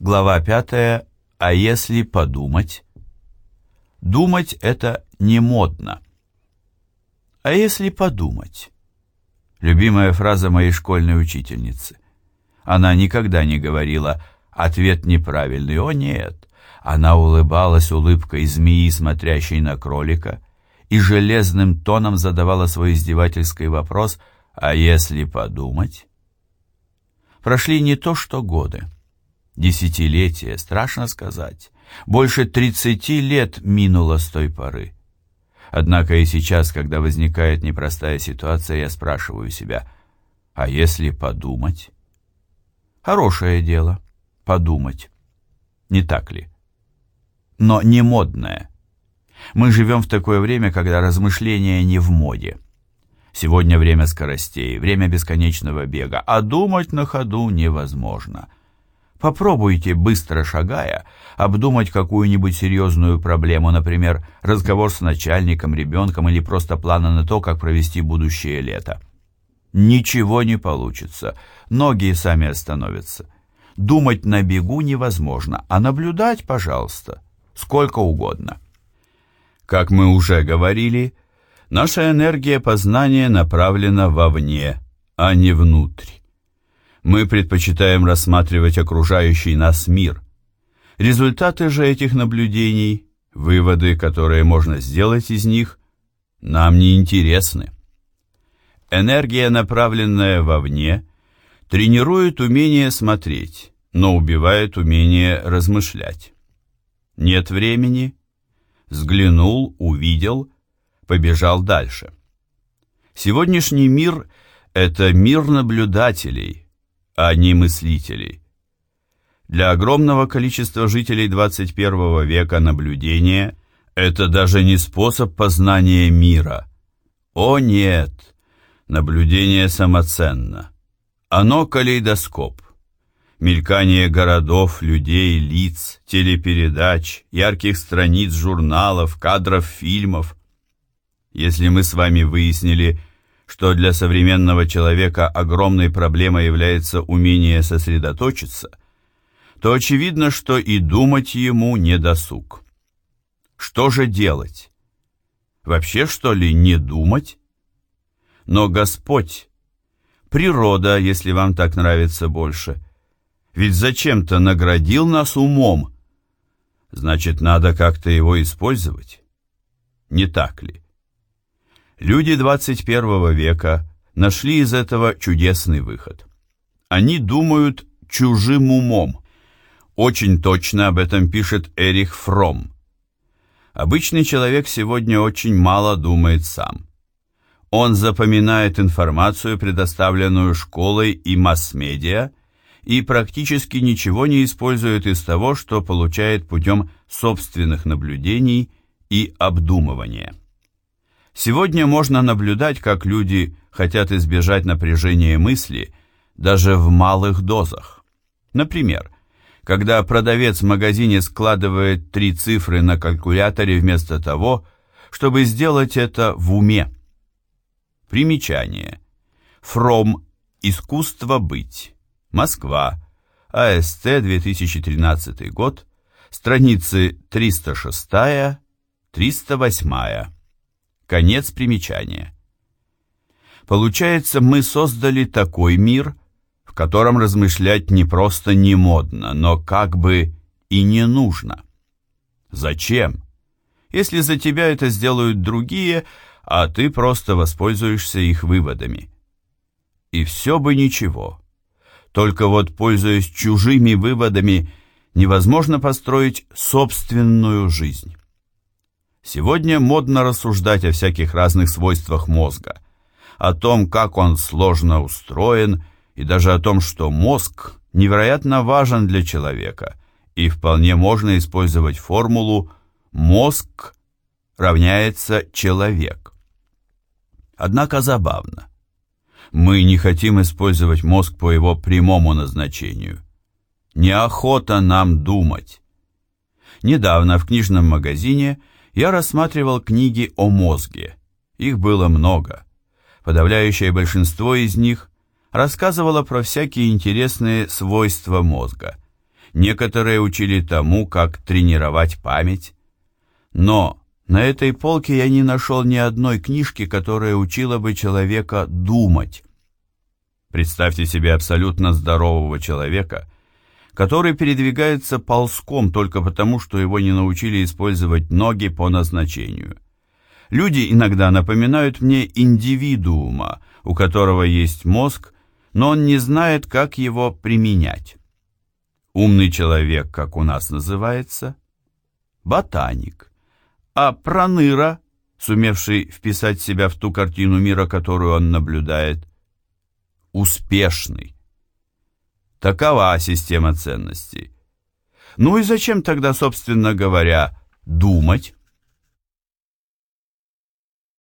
Глава 5. А если подумать? Думать это не модно. А если подумать? Любимая фраза моей школьной учительницы. Она никогда не говорила «ответ неправильный». О нет! Она улыбалась улыбкой змеи, смотрящей на кролика, и железным тоном задавала свой издевательский вопрос «А если подумать?» Прошли не то что годы. Десятилетия, страшно сказать. Больше тридцати лет минуло с той поры. Однако и сейчас, когда возникает непростая ситуация, я спрашиваю себя, а если подумать? Хорошее дело, подумать. Не так ли? Но не модное. Мы живем в такое время, когда размышления не в моде. Сегодня время скоростей, время бесконечного бега, а думать на ходу невозможно. Попробуйте, быстро шагая, обдумать какую-нибудь серьезную проблему, например, разговор с начальником, ребенком или просто планы на то, как провести будущее лето. Ничего не получится, ноги сами остановятся. Думать на бегу невозможно, а наблюдать, пожалуйста, сколько угодно. Как мы уже говорили, наша энергия познания направлена вовне, а не внутрь. Мы предпочитаем рассматривать окружающий нас мир. Результаты же этих наблюдений, выводы, которые можно сделать из них, нам не интересны. Энергия, направленная вовне, тренирует умение смотреть, но убивает умение размышлять. Нет времени, взглянул, увидел, побежал дальше. Сегодняшний мир – это мир наблюдателей – а не мыслителей. Для огромного количества жителей 21 века наблюдение – это даже не способ познания мира. О нет! Наблюдение самоценно. Оно калейдоскоп. Мелькание городов, людей, лиц, телепередач, ярких страниц журналов, кадров фильмов. Если мы с вами выяснили, что для современного человека огромной проблемой является умение сосредоточиться, то очевидно, что и думать ему не досуг. Что же делать? Вообще, что ли, не думать? Но Господь, природа, если вам так нравится больше, ведь зачем-то наградил нас умом, значит, надо как-то его использовать. Не так ли? Люди 21 века нашли из этого чудесный выход. Они думают чужим умом. Очень точно об этом пишет Эрих Фром. Обычный человек сегодня очень мало думает сам. Он запоминает информацию, предоставленную школой и масс-медиа, и практически ничего не использует из того, что получает путем собственных наблюдений и обдумывания. Сегодня можно наблюдать, как люди хотят избежать напряжения мысли даже в малых дозах. Например, когда продавец в магазине складывает три цифры на калькуляторе вместо того, чтобы сделать это в уме. Примечание. Фром. Искусство быть. Москва. АСТ 2013 год. Страницы 306-308. Конец примечания. Получается, мы создали такой мир, в котором размышлять не просто не модно, но как бы и не нужно. Зачем? Если за тебя это сделают другие, а ты просто воспользуешься их выводами. И все бы ничего. Только вот, пользуясь чужими выводами, невозможно построить собственную жизнь. Сегодня модно рассуждать о всяких разных свойствах мозга, о том, как он сложно устроен, и даже о том, что мозг невероятно важен для человека, и вполне можно использовать формулу «мозг равняется человек». Однако забавно. Мы не хотим использовать мозг по его прямому назначению. Неохота нам думать. Недавно в книжном магазине – я рассматривал книги о мозге. Их было много. Подавляющее большинство из них рассказывало про всякие интересные свойства мозга. некоторые учили тому, как тренировать память. Но на этой полке я не нашел ни одной книжки, которая учила бы человека думать. Представьте себе абсолютно здорового человека, который передвигается ползком только потому, что его не научили использовать ноги по назначению. Люди иногда напоминают мне индивидуума, у которого есть мозг, но он не знает, как его применять. Умный человек, как у нас называется, ботаник, а проныра, сумевший вписать себя в ту картину мира, которую он наблюдает, успешный. Такова система ценностей. Ну и зачем тогда, собственно говоря, думать?